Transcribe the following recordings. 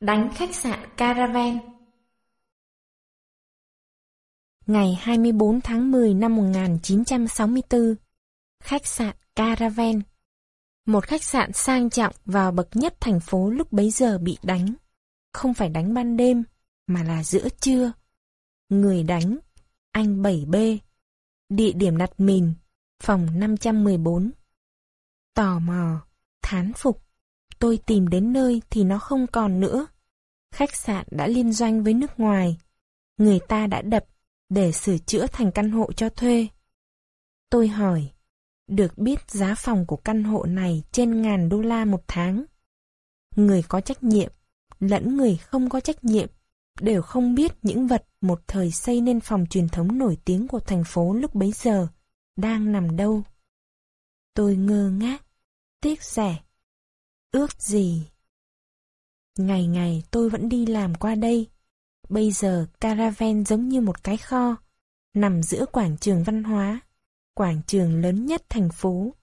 Đánh khách sạn Caravan Ngày 24 tháng 10 năm 1964 Khách sạn Caravan Một khách sạn sang trọng vào bậc nhất thành phố lúc bấy giờ bị đánh. Không phải đánh ban đêm, mà là giữa trưa. Người đánh, anh 7B. Địa điểm đặt mình, phòng 514. Tò mò, thán phục tôi tìm đến nơi thì nó không còn nữa. Khách sạn đã liên doanh với nước ngoài. Người ta đã đập để sửa chữa thành căn hộ cho thuê. Tôi hỏi, được biết giá phòng của căn hộ này trên ngàn đô la một tháng. Người có trách nhiệm, lẫn người không có trách nhiệm, đều không biết những vật một thời xây nên phòng truyền thống nổi tiếng của thành phố lúc bấy giờ đang nằm đâu. Tôi ngơ ngác, tiếc rẻ. Ước gì? Ngày ngày tôi vẫn đi làm qua đây. Bây giờ caravan giống như một cái kho, nằm giữa quảng trường văn hóa, quảng trường lớn nhất thành phố.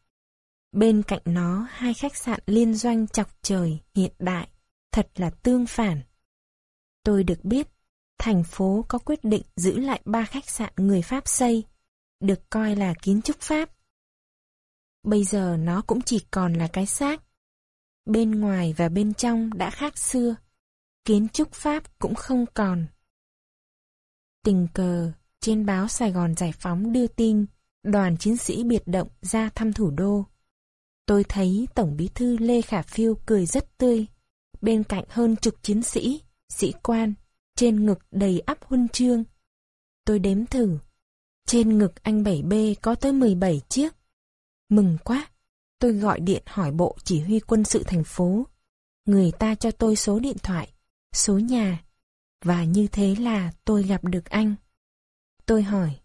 Bên cạnh nó hai khách sạn liên doanh chọc trời hiện đại, thật là tương phản. Tôi được biết, thành phố có quyết định giữ lại ba khách sạn người Pháp xây, được coi là kiến trúc Pháp. Bây giờ nó cũng chỉ còn là cái xác, Bên ngoài và bên trong đã khác xưa, kiến trúc Pháp cũng không còn. Tình cờ, trên báo Sài Gòn Giải Phóng đưa tin đoàn chiến sĩ biệt động ra thăm thủ đô. Tôi thấy Tổng bí thư Lê Khả Phiêu cười rất tươi, bên cạnh hơn chục chiến sĩ, sĩ quan, trên ngực đầy ắp huân chương. Tôi đếm thử, trên ngực anh 7B có tới 17 chiếc. Mừng quá! Tôi gọi điện hỏi bộ chỉ huy quân sự thành phố. Người ta cho tôi số điện thoại, số nhà. Và như thế là tôi gặp được anh. Tôi hỏi.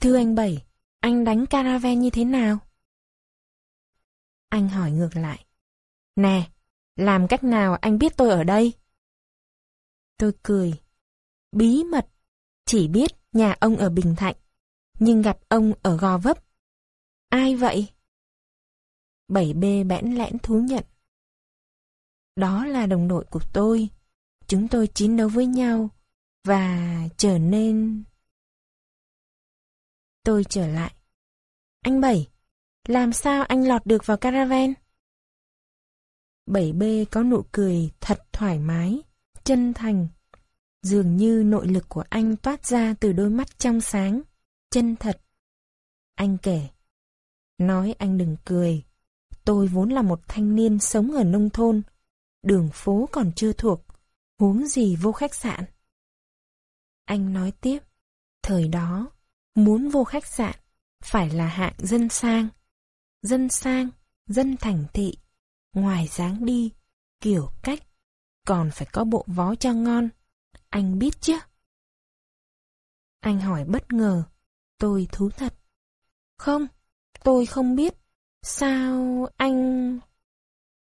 Thưa anh Bảy, anh đánh caravan như thế nào? Anh hỏi ngược lại. Nè, làm cách nào anh biết tôi ở đây? Tôi cười. Bí mật, chỉ biết nhà ông ở Bình Thạnh, nhưng gặp ông ở Gò Vấp. Ai vậy? 7B bẽn lẽn thú nhận. Đó là đồng đội của tôi. Chúng tôi chiến đấu với nhau và trở nên... Tôi trở lại. Anh Bảy, làm sao anh lọt được vào caravan? 7B có nụ cười thật thoải mái, chân thành. Dường như nội lực của anh toát ra từ đôi mắt trong sáng, chân thật. Anh kể. Nói anh đừng cười, Tôi vốn là một thanh niên sống ở nông thôn, đường phố còn chưa thuộc, huống gì vô khách sạn. Anh nói tiếp, thời đó, muốn vô khách sạn, phải là hạng dân sang. Dân sang, dân thành thị, ngoài dáng đi, kiểu cách, còn phải có bộ vó cho ngon. Anh biết chứ? Anh hỏi bất ngờ, tôi thú thật. Không, tôi không biết. Sao anh...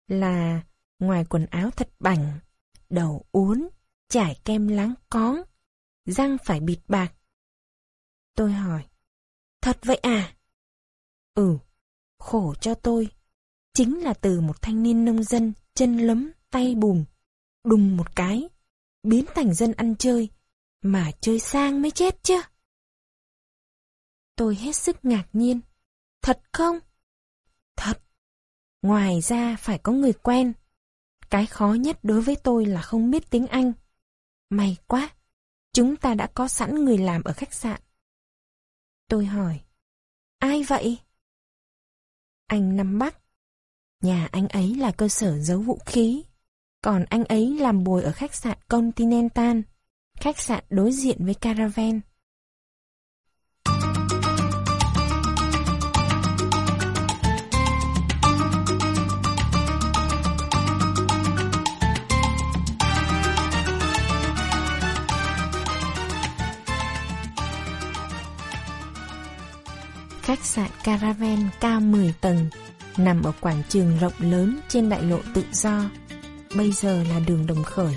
Là ngoài quần áo thật bảnh, đầu uốn, trải kem láng cón, răng phải bịt bạc. Tôi hỏi, thật vậy à? Ừ, khổ cho tôi. Chính là từ một thanh niên nông dân chân lấm tay bùn, đùng một cái, biến thành dân ăn chơi, mà chơi sang mới chết chứ. Tôi hết sức ngạc nhiên. Thật không? Thật. Ngoài ra phải có người quen. Cái khó nhất đối với tôi là không biết tiếng Anh. May quá, chúng ta đã có sẵn người làm ở khách sạn. Tôi hỏi, ai vậy? Anh Năm Bắc. Nhà anh ấy là cơ sở giấu vũ khí. Còn anh ấy làm bồi ở khách sạn Continental, khách sạn đối diện với Caravan. Khách sạn Caravan cao 10 tầng, nằm ở quảng trường rộng lớn trên đại lộ tự do, bây giờ là đường Đồng Khởi.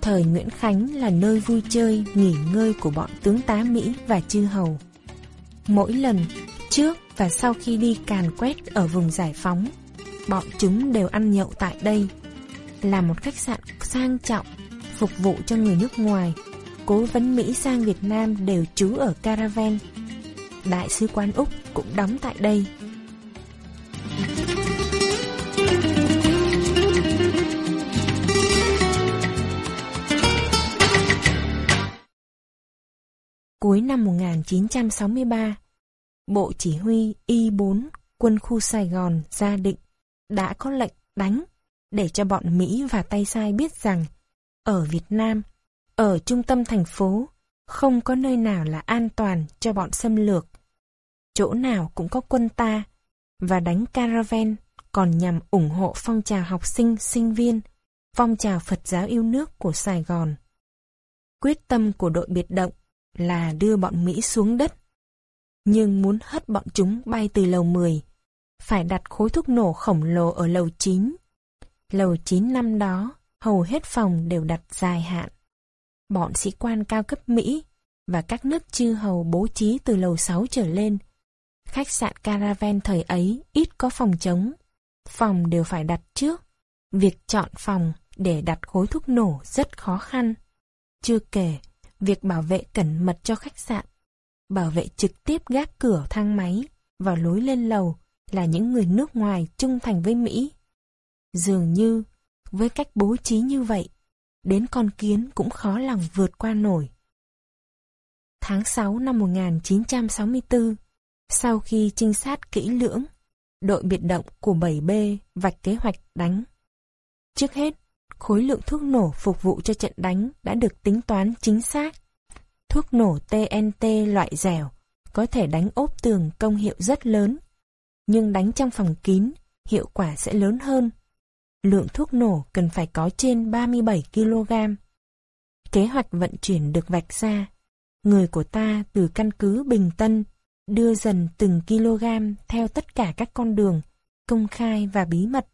Thời Nguyễn Khánh là nơi vui chơi, nghỉ ngơi của bọn tướng tá Mỹ và chư hầu. Mỗi lần, trước và sau khi đi càn quét ở vùng giải phóng, bọn chúng đều ăn nhậu tại đây. là một khách sạn sang trọng, phục vụ cho người nước ngoài. Cố vấn Mỹ sang Việt Nam đều trú ở Caravan. Đại sứ quán Úc cũng đóng tại đây. Cuối năm 1963, Bộ Chỉ huy Y4 quân khu Sài Gòn ra định đã có lệnh đánh để cho bọn Mỹ và tay sai biết rằng ở Việt Nam, ở trung tâm thành phố, không có nơi nào là an toàn cho bọn xâm lược. Chỗ nào cũng có quân ta, và đánh caravan còn nhằm ủng hộ phong trào học sinh, sinh viên, phong trào Phật giáo yêu nước của Sài Gòn. Quyết tâm của đội biệt động là đưa bọn Mỹ xuống đất, nhưng muốn hất bọn chúng bay từ lầu 10, phải đặt khối thuốc nổ khổng lồ ở lầu 9. Lầu 9 năm đó, hầu hết phòng đều đặt dài hạn. Bọn sĩ quan cao cấp Mỹ và các nước chư hầu bố trí từ lầu 6 trở lên. Khách sạn Caravan thời ấy ít có phòng trống. Phòng đều phải đặt trước. Việc chọn phòng để đặt khối thuốc nổ rất khó khăn. Chưa kể, việc bảo vệ cẩn mật cho khách sạn, bảo vệ trực tiếp gác cửa thang máy và lối lên lầu là những người nước ngoài trung thành với Mỹ. Dường như, với cách bố trí như vậy, đến con kiến cũng khó lòng vượt qua nổi. Tháng 6 năm 1964, sau khi trinh sát kỹ lưỡng, đội biệt động của 7B vạch kế hoạch đánh. Trước hết, khối lượng thuốc nổ phục vụ cho trận đánh đã được tính toán chính xác. Thuốc nổ TNT loại dẻo có thể đánh ốp tường công hiệu rất lớn nhưng đánh trong phòng kín, hiệu quả sẽ lớn hơn. Lượng thuốc nổ cần phải có trên 37 kg. Kế hoạch vận chuyển được vạch ra. Người của ta từ căn cứ Bình Tân đưa dần từng kg theo tất cả các con đường, công khai và bí mật,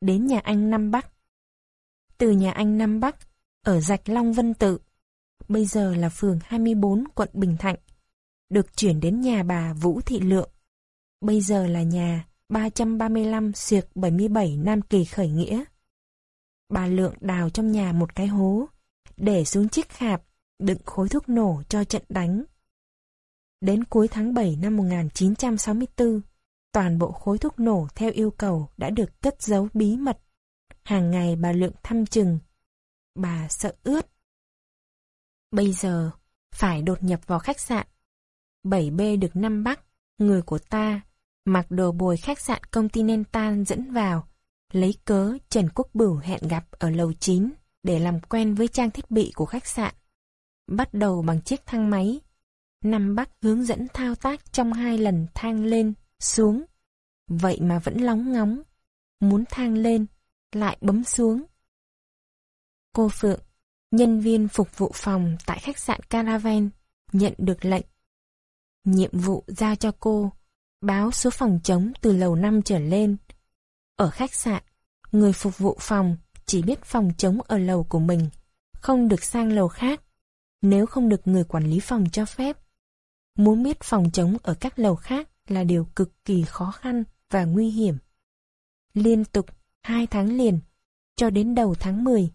đến nhà anh Nam Bắc. Từ nhà anh Nam Bắc, ở Rạch Long Vân Tự, bây giờ là phường 24 quận Bình Thạnh, được chuyển đến nhà bà Vũ Thị Lượng, bây giờ là nhà 335 xuyệt 77 Nam Kỳ khởi nghĩa. Bà Lượng đào trong nhà một cái hố, để xuống chiếc khạp, đựng khối thuốc nổ cho trận đánh. Đến cuối tháng 7 năm 1964, toàn bộ khối thuốc nổ theo yêu cầu đã được cất giấu bí mật. Hàng ngày bà Lượng thăm chừng. Bà sợ ướt. Bây giờ, phải đột nhập vào khách sạn. 7B được năm Bắc, người của ta mặc đồ bồi khách sạn Continental dẫn vào, lấy cớ Trần Quốc Bửu hẹn gặp ở lầu 9 để làm quen với trang thiết bị của khách sạn. Bắt đầu bằng chiếc thang máy. Năm Bắc hướng dẫn thao tác trong hai lần thang lên, xuống. Vậy mà vẫn lóng ngóng. Muốn thang lên, lại bấm xuống. Cô Phượng, nhân viên phục vụ phòng tại khách sạn Caravan, nhận được lệnh. Nhiệm vụ giao cho cô báo số phòng trống từ lầu 5 trở lên. Ở khách sạn, người phục vụ phòng chỉ biết phòng trống ở lầu của mình, không được sang lầu khác, nếu không được người quản lý phòng cho phép. Muốn biết phòng chống ở các lầu khác là điều cực kỳ khó khăn và nguy hiểm. Liên tục, hai tháng liền, cho đến đầu tháng 10,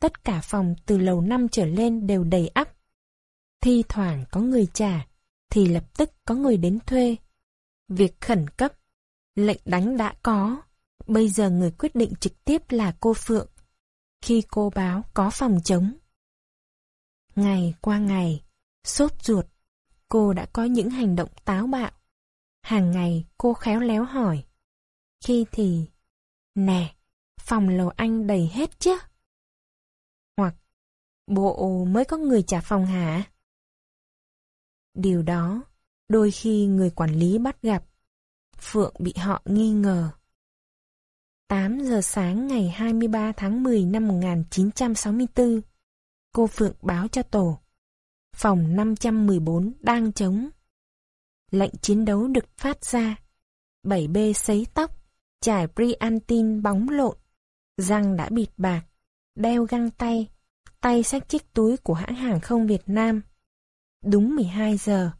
tất cả phòng từ lầu 5 trở lên đều đầy ắp. Thi thoảng có người trả, thì lập tức có người đến thuê Việc khẩn cấp, lệnh đánh đã có, bây giờ người quyết định trực tiếp là cô Phượng. Khi cô báo có phòng chống. Ngày qua ngày, sốt ruột, cô đã có những hành động táo bạo. Hàng ngày cô khéo léo hỏi. Khi thì, nè, phòng lầu anh đầy hết chứ? Hoặc, bộ mới có người trả phòng hả? Điều đó Đôi khi người quản lý bắt gặp, Phượng bị họ nghi ngờ. 8 giờ sáng ngày 23 tháng 10 năm 1964, cô Phượng báo cho tổ. Phòng 514 đang chống Lệnh chiến đấu được phát ra. 7B sấy tóc, trải priantin bóng lộn, răng đã bịt bạc, đeo găng tay, tay xách chiếc túi của hãng hàng không Việt Nam. Đúng 12 giờ,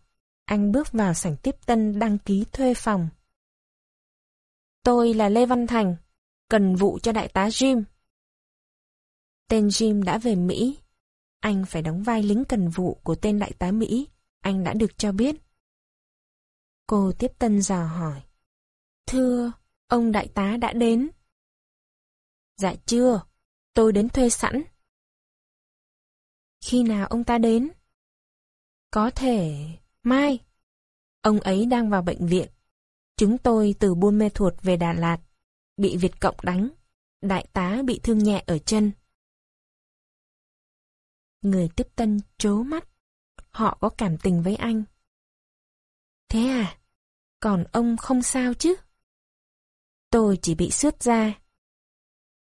anh bước vào sảnh tiếp tân đăng ký thuê phòng. Tôi là Lê Văn Thành, cần vụ cho đại tá Jim. Tên Jim đã về Mỹ. Anh phải đóng vai lính cần vụ của tên đại tá Mỹ. Anh đã được cho biết. Cô tiếp tân dò hỏi. Thưa, ông đại tá đã đến. Dạ chưa, tôi đến thuê sẵn. Khi nào ông ta đến? Có thể... mai. Ông ấy đang vào bệnh viện. Chúng tôi từ Buôn Mê Thuột về Đà Lạt, bị Việt Cộng đánh. Đại tá bị thương nhẹ ở chân. Người tiếp tân trố mắt. Họ có cảm tình với anh. Thế à? Còn ông không sao chứ? Tôi chỉ bị xước ra.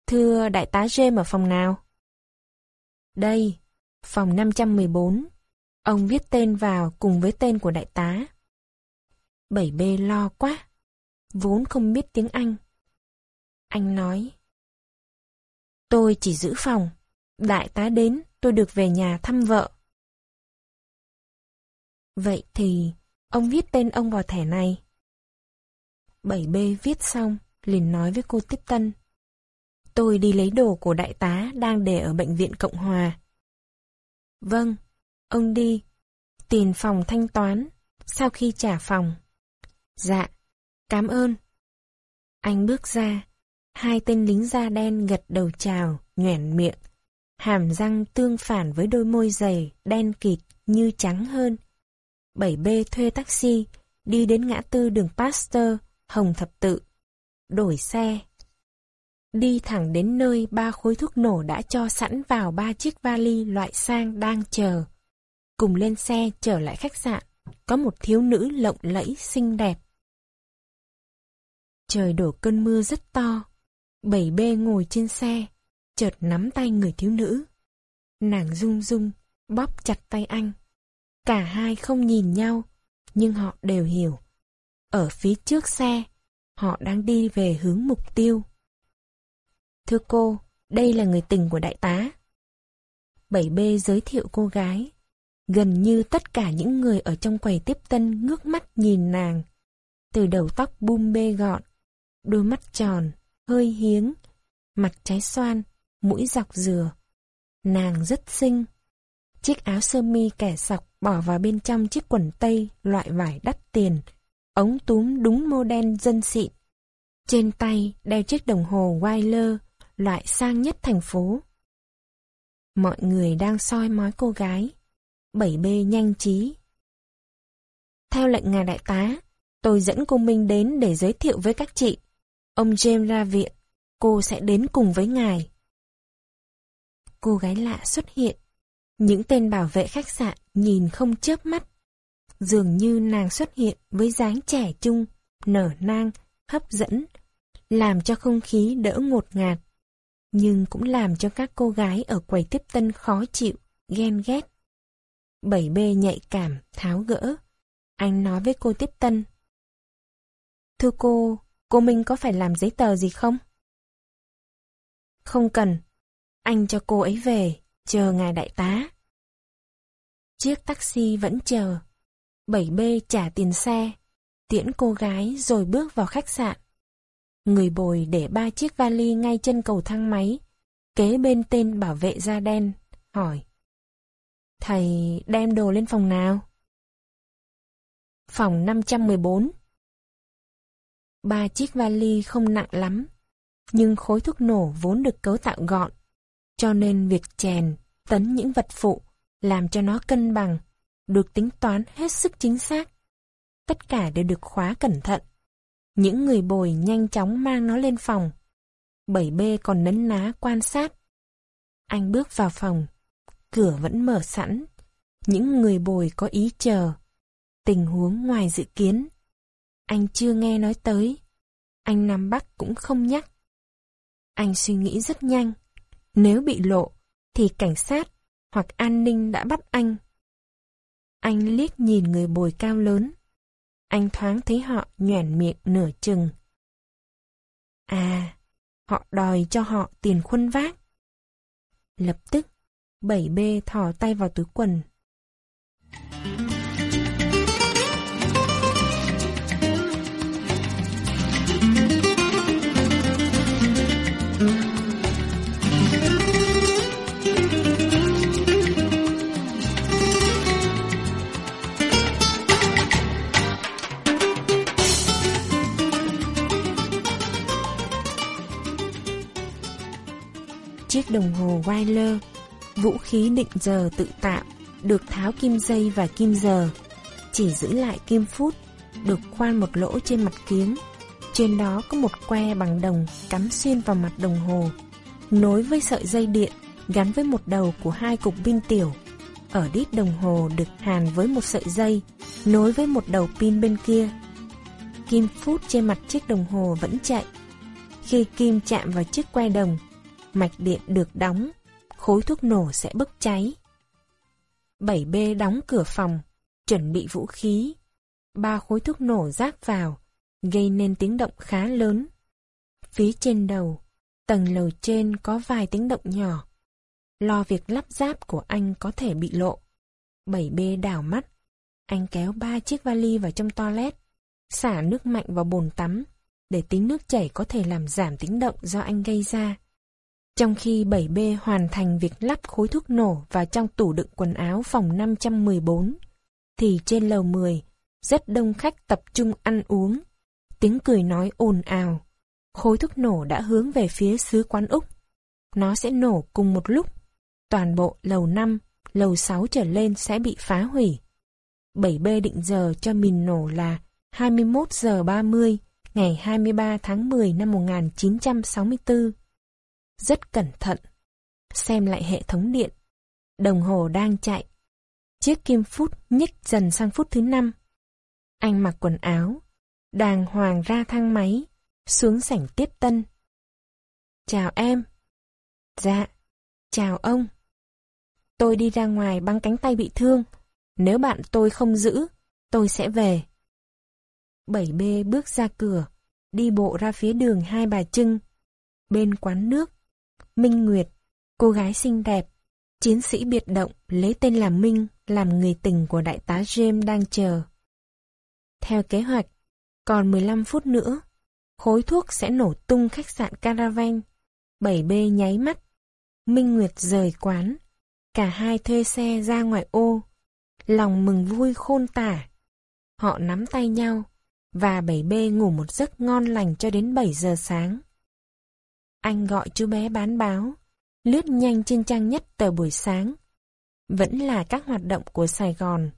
Thưa đại tá James ở phòng nào? Đây, phòng 514. Ông viết tên vào cùng với tên của đại tá. 7B lo quá. Vốn không biết tiếng Anh. Anh nói. Tôi chỉ giữ phòng. Đại tá đến, tôi được về nhà thăm vợ. Vậy thì, ông viết tên ông vào thẻ này. 7B viết xong, liền nói với cô tiếp tân. Tôi đi lấy đồ của đại tá đang để ở bệnh viện Cộng Hòa. Vâng, ông đi. Tiền phòng thanh toán, sau khi trả phòng. Dạ, cảm ơn. Anh bước ra, hai tên lính da đen gật đầu chào, nhoẻn miệng. Hàm răng tương phản với đôi môi dày, đen kịt, như trắng hơn. 7B thuê taxi, đi đến ngã tư đường Pasteur, Hồng Thập Tự. Đổi xe. Đi thẳng đến nơi ba khối thuốc nổ đã cho sẵn vào ba chiếc vali loại sang đang chờ. Cùng lên xe trở lại khách sạn, có một thiếu nữ lộng lẫy xinh đẹp. Trời đổ cơn mưa rất to. bảy b ngồi trên xe, chợt nắm tay người thiếu nữ. Nàng rung rung, bóp chặt tay anh. Cả hai không nhìn nhau, nhưng họ đều hiểu. Ở phía trước xe, họ đang đi về hướng mục tiêu. Thưa cô, đây là người tình của đại tá. 7B giới thiệu cô gái. Gần như tất cả những người ở trong quầy tiếp tân ngước mắt nhìn nàng. Từ đầu tóc bum bê gọn, đôi mắt tròn, hơi hiếng, mặt trái xoan, mũi dọc dừa. Nàng rất xinh. Chiếc áo sơ mi kẻ sọc bỏ vào bên trong chiếc quần tây loại vải đắt tiền, ống túm đúng mô đen dân xịn. Trên tay đeo chiếc đồng hồ Weiler, loại sang nhất thành phố. Mọi người đang soi mói cô gái. bảy bê nhanh trí. Theo lệnh ngài đại tá, tôi dẫn cô Minh đến để giới thiệu với các chị. Ông James ra viện, cô sẽ đến cùng với ngài. Cô gái lạ xuất hiện. Những tên bảo vệ khách sạn nhìn không chớp mắt. Dường như nàng xuất hiện với dáng trẻ trung, nở nang, hấp dẫn, làm cho không khí đỡ ngột ngạt, nhưng cũng làm cho các cô gái ở quầy tiếp tân khó chịu, ghen ghét. 7B nhạy cảm, tháo gỡ. Anh nói với cô tiếp tân. Thưa cô, cô Minh có phải làm giấy tờ gì không? Không cần. Anh cho cô ấy về, chờ ngài đại tá. Chiếc taxi vẫn chờ. 7B trả tiền xe, tiễn cô gái rồi bước vào khách sạn. Người bồi để ba chiếc vali ngay chân cầu thang máy, kế bên tên bảo vệ da đen, hỏi. Thầy đem đồ lên phòng nào? Phòng 514. Ba chiếc vali không nặng lắm, nhưng khối thuốc nổ vốn được cấu tạo gọn, cho nên việc chèn, tấn những vật phụ, làm cho nó cân bằng, được tính toán hết sức chính xác. Tất cả đều được khóa cẩn thận. Những người bồi nhanh chóng mang nó lên phòng. 7B còn nấn ná quan sát. Anh bước vào phòng. Cửa vẫn mở sẵn. Những người bồi có ý chờ. Tình huống ngoài dự kiến. Anh chưa nghe nói tới. Anh Nam Bắc cũng không nhắc. Anh suy nghĩ rất nhanh. Nếu bị lộ, thì cảnh sát hoặc an ninh đã bắt anh. Anh liếc nhìn người bồi cao lớn. Anh thoáng thấy họ nhoẻn miệng nửa chừng. À, họ đòi cho họ tiền khuân vác. Lập tức, 7B thò tay vào túi quần. Chiếc đồng hồ Weiler, vũ khí định giờ tự tạo, được tháo kim dây và kim giờ, chỉ giữ lại kim phút, được khoan một lỗ trên mặt kiếm Trên đó có một que bằng đồng cắm xuyên vào mặt đồng hồ, nối với sợi dây điện gắn với một đầu của hai cục pin tiểu. Ở đít đồng hồ được hàn với một sợi dây, nối với một đầu pin bên kia. Kim phút trên mặt chiếc đồng hồ vẫn chạy. Khi kim chạm vào chiếc que đồng, mạch điện được đóng, khối thuốc nổ sẽ bốc cháy. 7B đóng cửa phòng, chuẩn bị vũ khí. Ba khối thuốc nổ rác vào, gây nên tiếng động khá lớn. Phía trên đầu, tầng lầu trên có vài tiếng động nhỏ. Lo việc lắp ráp của anh có thể bị lộ. 7B đảo mắt. Anh kéo ba chiếc vali vào trong toilet, xả nước mạnh vào bồn tắm, để tính nước chảy có thể làm giảm tiếng động do anh gây ra. Trong khi 7B hoàn thành việc lắp khối thuốc nổ vào trong tủ đựng quần áo phòng 514, thì trên lầu 10, rất đông khách tập trung ăn uống. Tiếng cười nói ồn ào. Khối thuốc nổ đã hướng về phía xứ quán Úc. Nó sẽ nổ cùng một lúc. Toàn bộ lầu 5, lầu 6 trở lên sẽ bị phá hủy. 7B định giờ cho mìn nổ là 21 giờ 30 ngày 23 tháng 10 năm 1964. Rất cẩn thận. Xem lại hệ thống điện. Đồng hồ đang chạy. Chiếc kim phút nhích dần sang phút thứ năm. Anh mặc quần áo, đàng hoàng ra thang máy, xuống sảnh tiếp tân. Chào em. Dạ, chào ông. Tôi đi ra ngoài băng cánh tay bị thương. Nếu bạn tôi không giữ, tôi sẽ về. 7B bước ra cửa, đi bộ ra phía đường Hai Bà Trưng. Bên quán nước, Minh Nguyệt, cô gái xinh đẹp, chiến sĩ biệt động lấy tên là Minh làm người tình của đại tá James đang chờ. Theo kế hoạch, còn 15 phút nữa, khối thuốc sẽ nổ tung khách sạn Caravan. 7B nháy mắt. Minh Nguyệt rời quán. Cả hai thuê xe ra ngoài ô. Lòng mừng vui khôn tả. Họ nắm tay nhau, và 7B ngủ một giấc ngon lành cho đến 7 giờ sáng. Anh gọi chú bé bán báo, lướt nhanh trên trang nhất tờ buổi sáng. Vẫn là các hoạt động của Sài Gòn.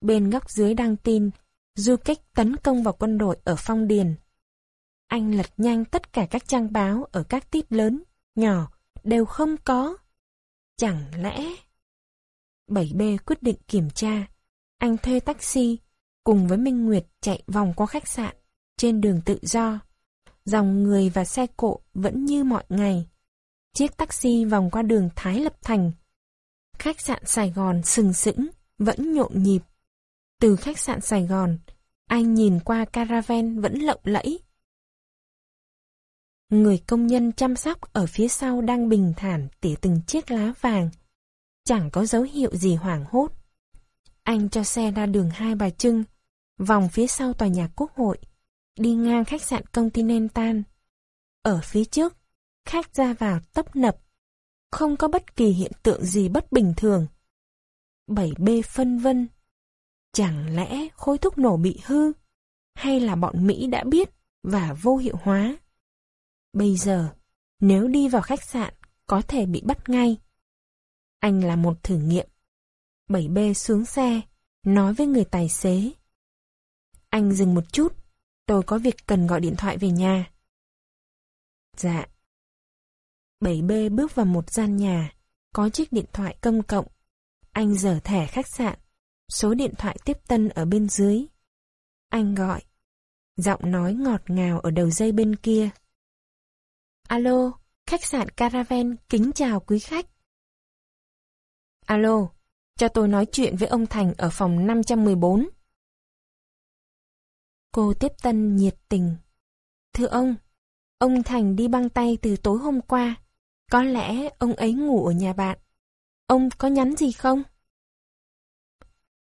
Bên góc dưới đăng tin, du kích tấn công vào quân đội ở Phong Điền. Anh lật nhanh tất cả các trang báo ở các tít lớn, nhỏ, đều không có. Chẳng lẽ... 7B quyết định kiểm tra. Anh thuê taxi, cùng với Minh Nguyệt chạy vòng qua khách sạn, trên đường tự do. Dòng người và xe cộ vẫn như mọi ngày. Chiếc taxi vòng qua đường Thái Lập Thành. Khách sạn Sài Gòn sừng sững, vẫn nhộn nhịp. Từ khách sạn Sài Gòn, anh nhìn qua caravan vẫn lộng lẫy. Người công nhân chăm sóc ở phía sau đang bình thản tỉa từng chiếc lá vàng. Chẳng có dấu hiệu gì hoảng hốt. Anh cho xe ra đường Hai Bà Trưng, vòng phía sau tòa nhà quốc hội, đi ngang khách sạn Continental. Ở phía trước, khách ra vào tấp nập, không có bất kỳ hiện tượng gì bất bình thường. 7B phân vân. Chẳng lẽ khối thuốc nổ bị hư? Hay là bọn Mỹ đã biết và vô hiệu hóa? Bây giờ, nếu đi vào khách sạn, có thể bị bắt ngay. Anh là một thử nghiệm. 7B xuống xe, nói với người tài xế. Anh dừng một chút, tôi có việc cần gọi điện thoại về nhà. Dạ. 7B bước vào một gian nhà, có chiếc điện thoại công cộng. Anh dở thẻ khách sạn, số điện thoại tiếp tân ở bên dưới. Anh gọi. Giọng nói ngọt ngào ở đầu dây bên kia. Alo, khách sạn Caravan kính chào quý khách. Alo, cho tôi nói chuyện với ông Thành ở phòng 514. Cô tiếp tân nhiệt tình. Thưa ông, ông Thành đi băng tay từ tối hôm qua. Có lẽ ông ấy ngủ ở nhà bạn. Ông có nhắn gì không?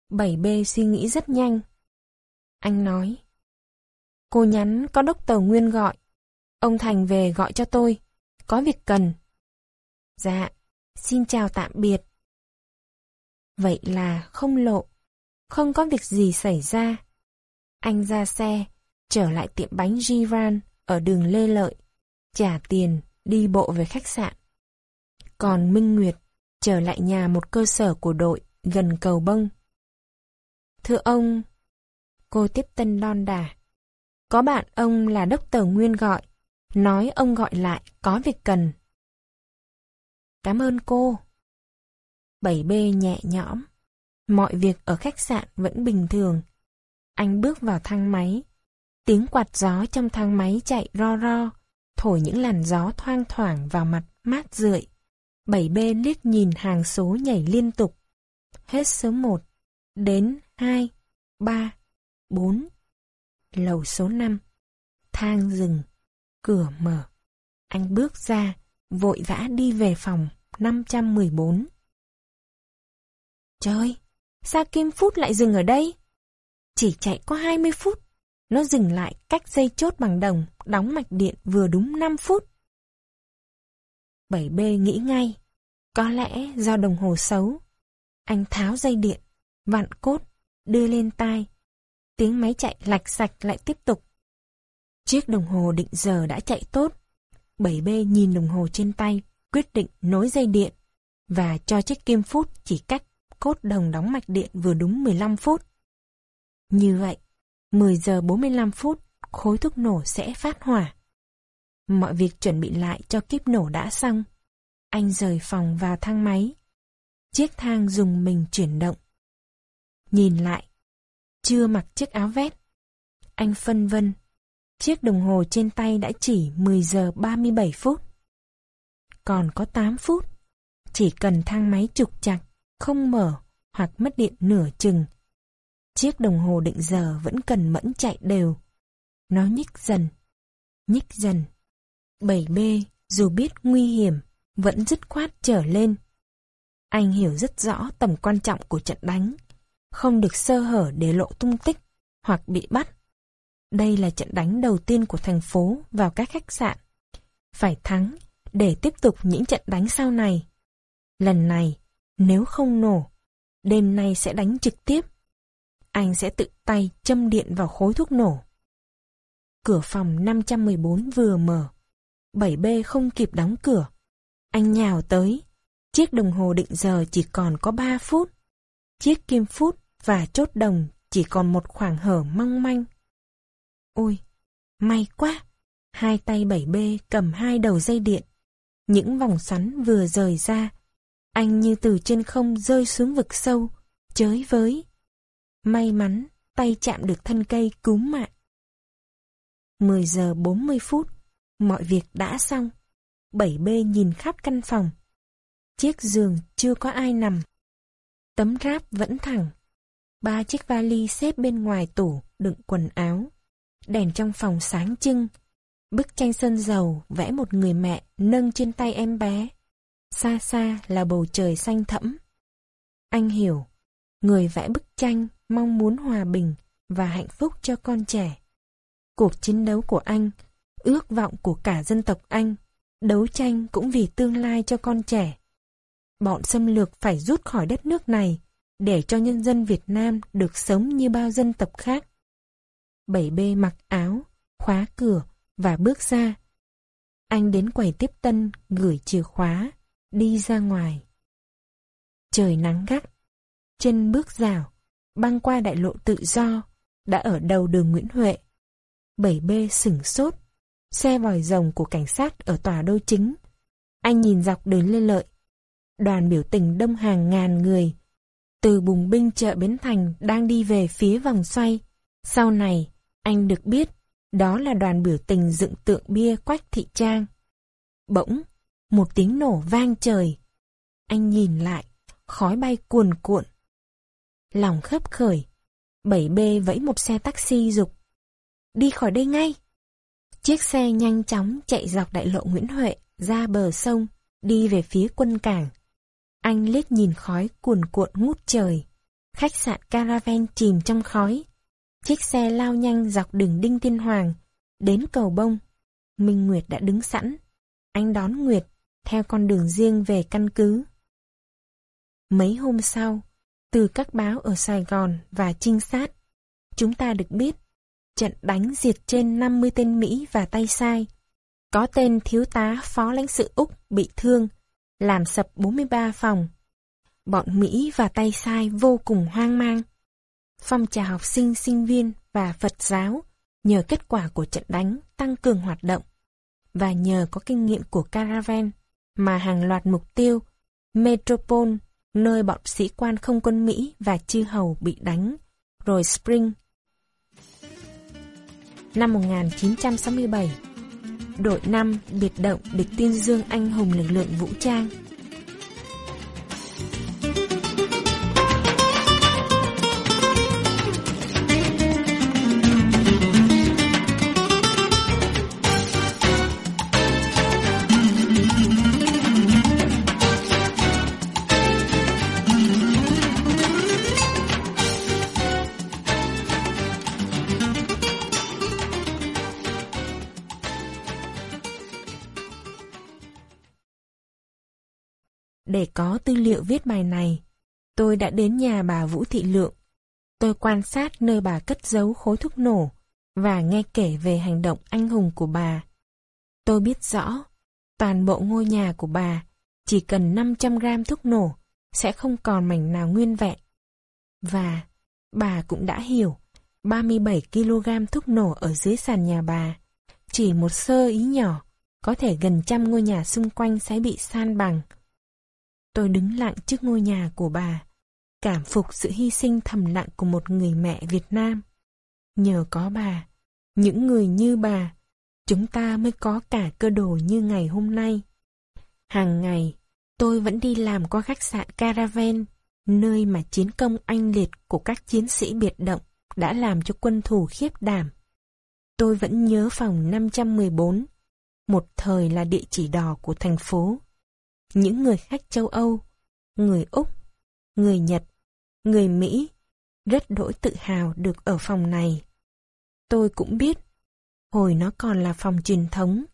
7B suy nghĩ rất nhanh. Anh nói. Cô nhắn có đốc tờ Nguyên gọi. Ông Thành về gọi cho tôi. Có việc cần. Dạ, xin chào tạm biệt. Vậy là không lộ. Không có việc gì xảy ra. Anh ra xe, trở lại tiệm bánh Givan ở đường Lê Lợi, trả tiền, đi bộ về khách sạn. Còn Minh Nguyệt trở lại nhà một cơ sở của đội gần cầu bông. Thưa ông, cô tiếp tân đon đà. Có bạn ông là đốc tờ Nguyên gọi, nói ông gọi lại có việc cần. Cảm ơn cô. 7B nhẹ nhõm. Mọi việc ở khách sạn vẫn bình thường. Anh bước vào thang máy. Tiếng quạt gió trong thang máy chạy ro ro, thổi những làn gió thoang thoảng vào mặt mát rượi. Bảy b liếc nhìn hàng số nhảy liên tục. Hết số 1, đến 2, 3, 4. Lầu số 5. Thang dừng, cửa mở. Anh bước ra, vội vã đi về phòng 514. Trời, sao Kim Phút lại dừng ở đây? Chỉ chạy có 20 phút. Nó dừng lại cách dây chốt bằng đồng, đóng mạch điện vừa đúng 5 phút. 7B nghĩ ngay. Có lẽ do đồng hồ xấu. Anh tháo dây điện, vặn cốt, đưa lên tai. Tiếng máy chạy lạch sạch lại tiếp tục. Chiếc đồng hồ định giờ đã chạy tốt. 7B nhìn đồng hồ trên tay, quyết định nối dây điện và cho chiếc kim phút chỉ cách cốt đồng đóng mạch điện vừa đúng 15 phút. Như vậy, 10 giờ 45 phút, khối thuốc nổ sẽ phát hỏa. Mọi việc chuẩn bị lại cho kíp nổ đã xong. Anh rời phòng vào thang máy. Chiếc thang dùng mình chuyển động. Nhìn lại, chưa mặc chiếc áo vest. Anh phân vân. Chiếc đồng hồ trên tay đã chỉ 10 giờ 37 phút. Còn có 8 phút. Chỉ cần thang máy trục chặt, không mở hoặc mất điện nửa chừng. Chiếc đồng hồ định giờ vẫn cần mẫn chạy đều. Nó nhích dần, nhích dần. 7B dù biết nguy hiểm, vẫn dứt khoát trở lên. Anh hiểu rất rõ tầm quan trọng của trận đánh, không được sơ hở để lộ tung tích hoặc bị bắt. Đây là trận đánh đầu tiên của thành phố vào các khách sạn. Phải thắng để tiếp tục những trận đánh sau này. Lần này, nếu không nổ, đêm nay sẽ đánh trực tiếp. Anh sẽ tự tay châm điện vào khối thuốc nổ. Cửa phòng 514 vừa mở. 7B không kịp đóng cửa. Anh nhào tới. Chiếc đồng hồ định giờ chỉ còn có 3 phút. Chiếc kim phút và chốt đồng chỉ còn một khoảng hở mong manh. Ôi, may quá! Hai tay 7B cầm hai đầu dây điện. Những vòng xoắn vừa rời ra. Anh như từ trên không rơi xuống vực sâu, chới với. May mắn, tay chạm được thân cây cứu mạng. 10 giờ 40 phút, mọi việc đã xong. 7B nhìn khắp căn phòng. Chiếc giường chưa có ai nằm. Tấm ráp vẫn thẳng. Ba chiếc vali xếp bên ngoài tủ đựng quần áo. Đèn trong phòng sáng trưng. Bức tranh sơn dầu vẽ một người mẹ nâng trên tay em bé. Xa xa là bầu trời xanh thẫm. Anh hiểu, người vẽ bức tranh mong muốn hòa bình và hạnh phúc cho con trẻ. Cuộc chiến đấu của anh, ước vọng của cả dân tộc Anh đấu tranh cũng vì tương lai cho con trẻ. Bọn xâm lược phải rút khỏi đất nước này để cho nhân dân Việt Nam được sống như bao dân tộc khác. 7B mặc áo, khóa cửa và bước ra. Anh đến quầy tiếp tân gửi chìa khóa, đi ra ngoài. Trời nắng gắt, chân bước rào, băng qua đại lộ tự do, đã ở đầu đường Nguyễn Huệ. 7B sửng sốt xe vòi rồng của cảnh sát ở tòa đô chính. Anh nhìn dọc đường Lê Lợi. Đoàn biểu tình đông hàng ngàn người. Từ bùng binh chợ Bến Thành đang đi về phía vòng xoay. Sau này, anh được biết, đó là đoàn biểu tình dựng tượng bia Quách Thị Trang. Bỗng, một tiếng nổ vang trời. Anh nhìn lại, khói bay cuồn cuộn. Lòng khấp khởi, 7B vẫy một xe taxi dục. Đi khỏi đây ngay! Chiếc xe nhanh chóng chạy dọc đại lộ Nguyễn Huệ ra bờ sông, đi về phía quân cảng. Anh liếc nhìn khói cuồn cuộn ngút trời. Khách sạn Caravan chìm trong khói. Chiếc xe lao nhanh dọc đường Đinh Tiên Hoàng, đến cầu bông. Minh Nguyệt đã đứng sẵn. Anh đón Nguyệt, theo con đường riêng về căn cứ. Mấy hôm sau, từ các báo ở Sài Gòn và trinh sát, chúng ta được biết trận đánh diệt trên 50 tên Mỹ và tay sai. Có tên thiếu tá phó lãnh sự Úc bị thương, làm sập 43 phòng. Bọn Mỹ và tay sai vô cùng hoang mang. Phong trào học sinh, sinh viên và Phật giáo nhờ kết quả của trận đánh tăng cường hoạt động và nhờ có kinh nghiệm của Caravan mà hàng loạt mục tiêu Metropole, nơi bọn sĩ quan không quân Mỹ và chư hầu bị đánh, rồi Spring. Năm 1967, đội 5 biệt động địch tuyên dương anh hùng lực lượng vũ trang viết bài này, tôi đã đến nhà bà Vũ Thị Lượng. Tôi quan sát nơi bà cất giấu khối thuốc nổ và nghe kể về hành động anh hùng của bà. Tôi biết rõ, toàn bộ ngôi nhà của bà chỉ cần 500 gram thuốc nổ sẽ không còn mảnh nào nguyên vẹn. Và bà cũng đã hiểu 37 kg thuốc nổ ở dưới sàn nhà bà. Chỉ một sơ ý nhỏ, có thể gần trăm ngôi nhà xung quanh sẽ bị san bằng. Tôi đứng lặng trước ngôi nhà của bà, cảm phục sự hy sinh thầm lặng của một người mẹ Việt Nam. Nhờ có bà, những người như bà, chúng ta mới có cả cơ đồ như ngày hôm nay. Hàng ngày, tôi vẫn đi làm qua khách sạn Caravan, nơi mà chiến công anh liệt của các chiến sĩ biệt động đã làm cho quân thù khiếp đảm. Tôi vẫn nhớ phòng 514, một thời là địa chỉ đỏ của thành phố những người khách châu Âu, người Úc, người Nhật, người Mỹ rất đỗi tự hào được ở phòng này. Tôi cũng biết, hồi nó còn là phòng truyền thống,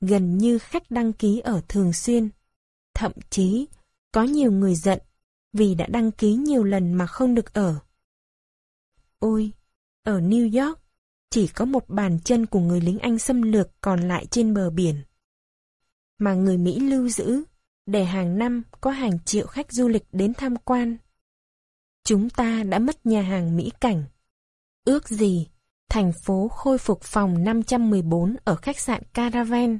gần như khách đăng ký ở thường xuyên. Thậm chí, có nhiều người giận vì đã đăng ký nhiều lần mà không được ở. Ôi, ở New York, chỉ có một bàn chân của người lính Anh xâm lược còn lại trên bờ biển. Mà người Mỹ lưu giữ để hàng năm có hàng triệu khách du lịch đến tham quan. Chúng ta đã mất nhà hàng Mỹ Cảnh. Ước gì, thành phố khôi phục phòng 514 ở khách sạn Caravan,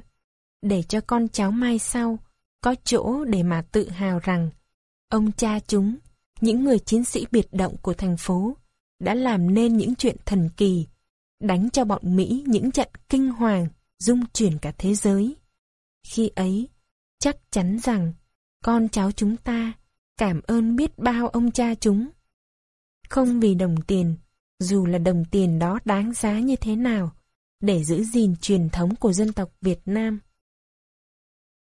để cho con cháu mai sau có chỗ để mà tự hào rằng ông cha chúng, những người chiến sĩ biệt động của thành phố, đã làm nên những chuyện thần kỳ, đánh cho bọn Mỹ những trận kinh hoàng, dung chuyển cả thế giới. Khi ấy, chắc chắn rằng con cháu chúng ta cảm ơn biết bao ông cha chúng. Không vì đồng tiền, dù là đồng tiền đó đáng giá như thế nào, để giữ gìn truyền thống của dân tộc Việt Nam.